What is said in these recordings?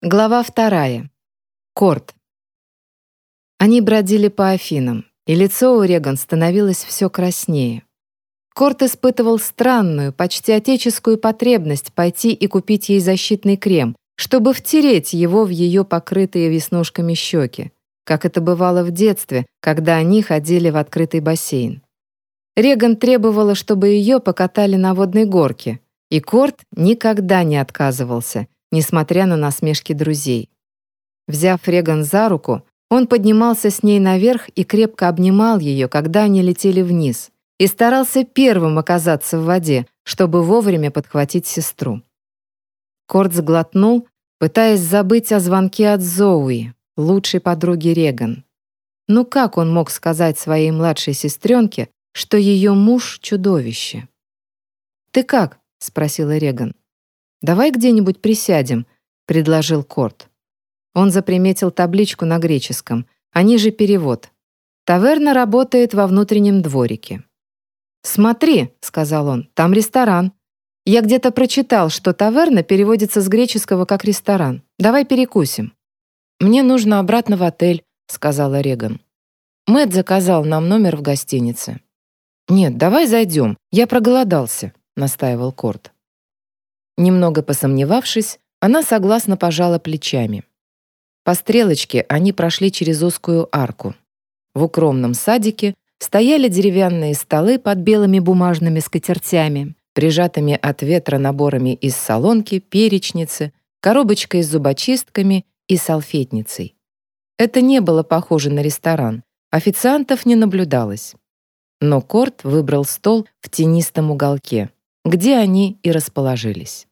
Глава вторая. Корт. Они бродили по Афинам, и лицо у Реган становилось все краснее. Корт испытывал странную, почти отеческую потребность пойти и купить ей защитный крем, чтобы втереть его в ее покрытые веснушками щеки, как это бывало в детстве, когда они ходили в открытый бассейн. Реган требовала, чтобы ее покатали на водной горке, и Корт никогда не отказывался — несмотря на насмешки друзей. Взяв Реган за руку, он поднимался с ней наверх и крепко обнимал ее, когда они летели вниз, и старался первым оказаться в воде, чтобы вовремя подхватить сестру. Корт сглотнул, пытаясь забыть о звонке от Зоуи, лучшей подруги Реган. Ну как он мог сказать своей младшей сестренке, что ее муж — чудовище? «Ты как?» — спросила Реган. «Давай где-нибудь присядем», — предложил Корт. Он заприметил табличку на греческом, а ниже перевод. «Таверна работает во внутреннем дворике». «Смотри», — сказал он, — «там ресторан». Я где-то прочитал, что таверна переводится с греческого как ресторан. Давай перекусим. Мне нужно обратно в отель, сказала Реган. Мэт заказал нам номер в гостинице. Нет, давай зайдем. Я проголодался, настаивал Корт. Немного посомневавшись, она согласно пожала плечами. По стрелочке они прошли через узкую арку. В укромном садике стояли деревянные столы под белыми бумажными скатертями, прижатыми от ветра наборами из солонки, перечницы, коробочкой с зубочистками и салфетницей. Это не было похоже на ресторан. Официантов не наблюдалось. Но Корт выбрал стол в тенистом уголке, где они и расположились.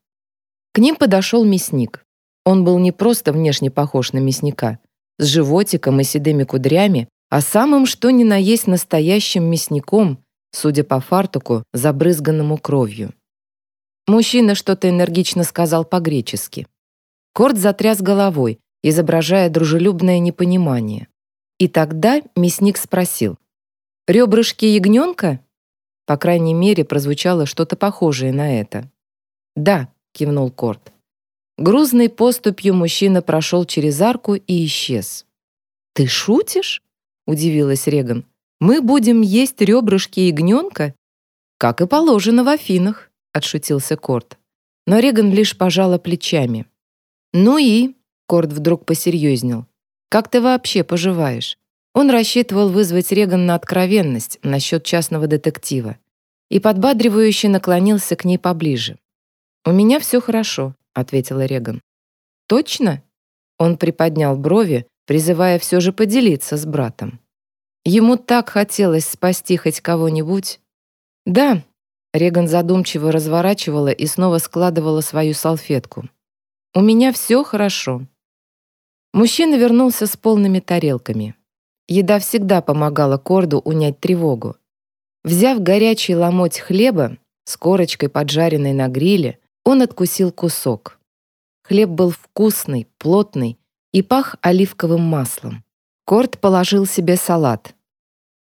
К ним подошел мясник. Он был не просто внешне похож на мясника, с животиком и седыми кудрями, а самым что ни на есть настоящим мясником, судя по фартуку, забрызганному кровью. Мужчина что-то энергично сказал по-гречески. Корт затряс головой, изображая дружелюбное непонимание. И тогда мясник спросил. «Ребрышки ягненка?» По крайней мере, прозвучало что-то похожее на это. «Да», кивнул Корт. Грузной поступью мужчина прошел через арку и исчез. «Ты шутишь?» — удивилась Реган. «Мы будем есть ребрышки ягненка?» «Как и положено в Афинах», — отшутился Корт. Но Реган лишь пожала плечами. «Ну и...» — Корт вдруг посерьезнел. «Как ты вообще поживаешь?» Он рассчитывал вызвать Реган на откровенность насчет частного детектива и подбадривающе наклонился к ней поближе. «У меня все хорошо», — ответила Реган. «Точно?» Он приподнял брови, призывая все же поделиться с братом. Ему так хотелось спасти хоть кого-нибудь. «Да», — Реган задумчиво разворачивала и снова складывала свою салфетку. «У меня все хорошо». Мужчина вернулся с полными тарелками. Еда всегда помогала Корду унять тревогу. Взяв горячий ломоть хлеба с корочкой, поджаренной на гриле, он откусил кусок. Хлеб был вкусный, плотный и пах оливковым маслом. Корт положил себе салат.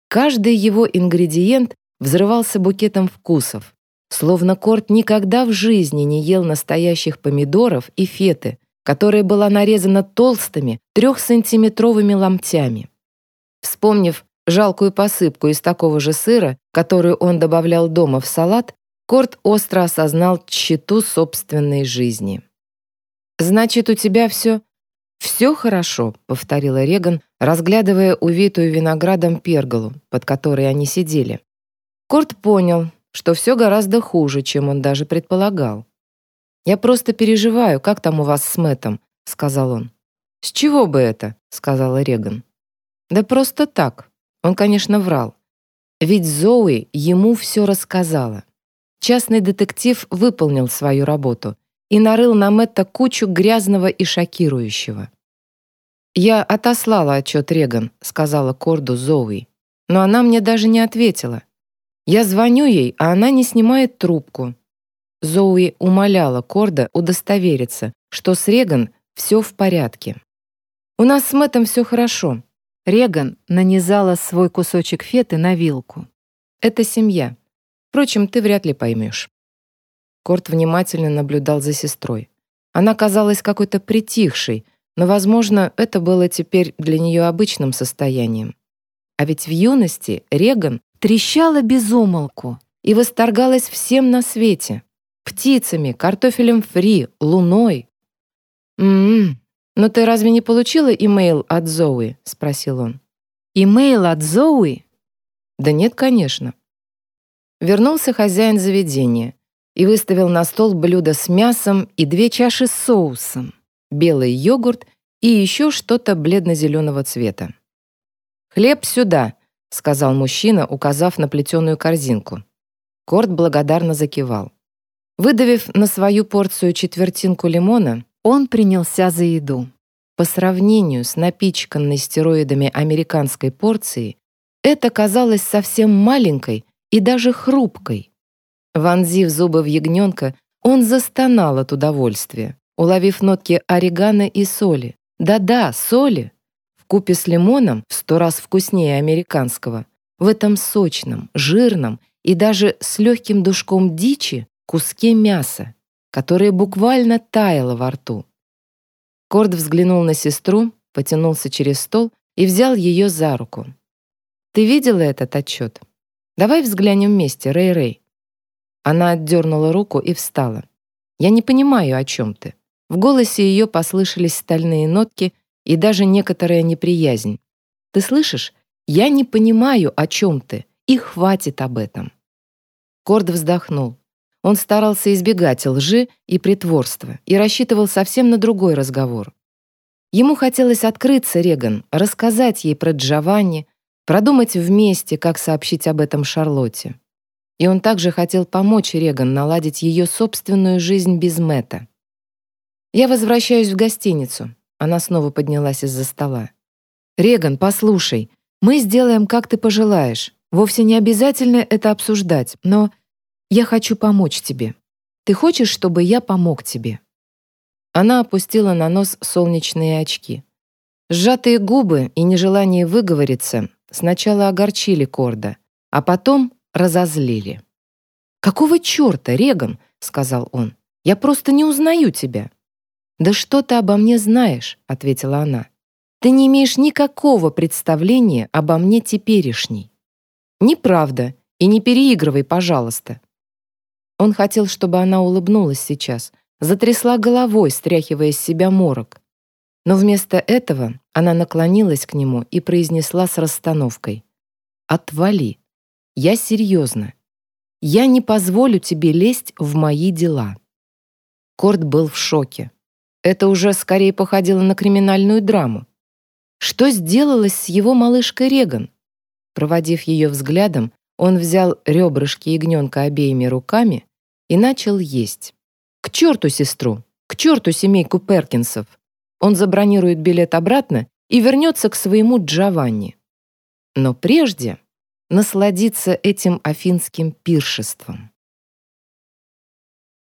Каждый его ингредиент взрывался букетом вкусов, словно Корт никогда в жизни не ел настоящих помидоров и феты, которая была нарезана толстыми трехсантиметровыми ломтями. Вспомнив жалкую посыпку из такого же сыра, которую он добавлял дома в салат, Корт остро осознал тщету собственной жизни. «Значит, у тебя все...» «Все хорошо», — повторила Реган, разглядывая увитую виноградом перголу, под которой они сидели. Корт понял, что все гораздо хуже, чем он даже предполагал. «Я просто переживаю, как там у вас с Мэттом», — сказал он. «С чего бы это?» — сказала Реган. «Да просто так. Он, конечно, врал. Ведь Зоуи ему все рассказала. Частный детектив выполнил свою работу и нарыл нам это кучу грязного и шокирующего. «Я отослала отчет Реган», — сказала Корду Зоуи, но она мне даже не ответила. Я звоню ей, а она не снимает трубку. Зоуи умоляла Корда удостовериться, что с Реган все в порядке. «У нас с Мэттом все хорошо». Реган нанизала свой кусочек феты на вилку. «Это семья. Впрочем, ты вряд ли поймешь. Корт внимательно наблюдал за сестрой. Она казалась какой-то притихшей, но, возможно, это было теперь для нее обычным состоянием. А ведь в юности Реган трещала без умолку и восторгалась всем на свете. Птицами, картофелем фри, луной. «М-м, но ты разве не получила имейл от Зоуи?» — спросил он. «Имейл от Зоуи?» «Да нет, конечно». Вернулся хозяин заведения и выставил на стол блюдо с мясом и две чаши с соусом, белый йогурт и еще что-то бледно-зеленого цвета. «Хлеб сюда», — сказал мужчина, указав на плетеную корзинку. Корт благодарно закивал. Выдавив на свою порцию четвертинку лимона, он принялся за еду. По сравнению с напичканной стероидами американской порцией, это казалось совсем маленькой и даже хрупкой. Вонзив зубы в ягненка, он застонал от удовольствия, уловив нотки орегано и соли. Да-да, соли. В купе с лимоном в сто раз вкуснее американского. В этом сочном, жирном и даже с легким душком дичи куске мяса, которое буквально таяло во рту. Корд взглянул на сестру, потянулся через стол и взял ее за руку. «Ты видела этот отчет? Давай взглянем вместе, Рэй-Рэй». Она отдернула руку и встала. «Я не понимаю, о чем ты». В голосе ее послышались стальные нотки и даже некоторая неприязнь. «Ты слышишь? Я не понимаю, о чем ты, и хватит об этом». Корд вздохнул. Он старался избегать лжи и притворства и рассчитывал совсем на другой разговор. Ему хотелось открыться Реган, рассказать ей про Джованни, продумать вместе, как сообщить об этом Шарлотте. И он также хотел помочь Реган наладить ее собственную жизнь без Мэтта. «Я возвращаюсь в гостиницу», — она снова поднялась из-за стола. «Реган, послушай, мы сделаем, как ты пожелаешь. Вовсе не обязательно это обсуждать, но я хочу помочь тебе. Ты хочешь, чтобы я помог тебе?» Она опустила на нос солнечные очки. Сжатые губы и нежелание выговориться сначала огорчили Корда, а потом разозлили. «Какого черта, Реган?» — сказал он. «Я просто не узнаю тебя». «Да что ты обо мне знаешь?» — ответила она. «Ты не имеешь никакого представления обо мне теперешней». «Неправда, и не переигрывай, пожалуйста. Он хотел, чтобы она улыбнулась сейчас, затрясла головой, стряхивая с себя морок. Но вместо этого она наклонилась к нему и произнесла с расстановкой. «Отвали. Я серьезно. Я не позволю тебе лезть в мои дела». Корт был в шоке. Это уже скорее походило на криминальную драму. Что сделалось с его малышкой Реган? Проводив ее взглядом, он взял ребрышки ягненка обеими руками и начал есть. К черту сестру, к черту семейку Перкинсов. Он забронирует билет обратно и вернется к своему Джованни. Но прежде насладиться этим афинским пиршеством.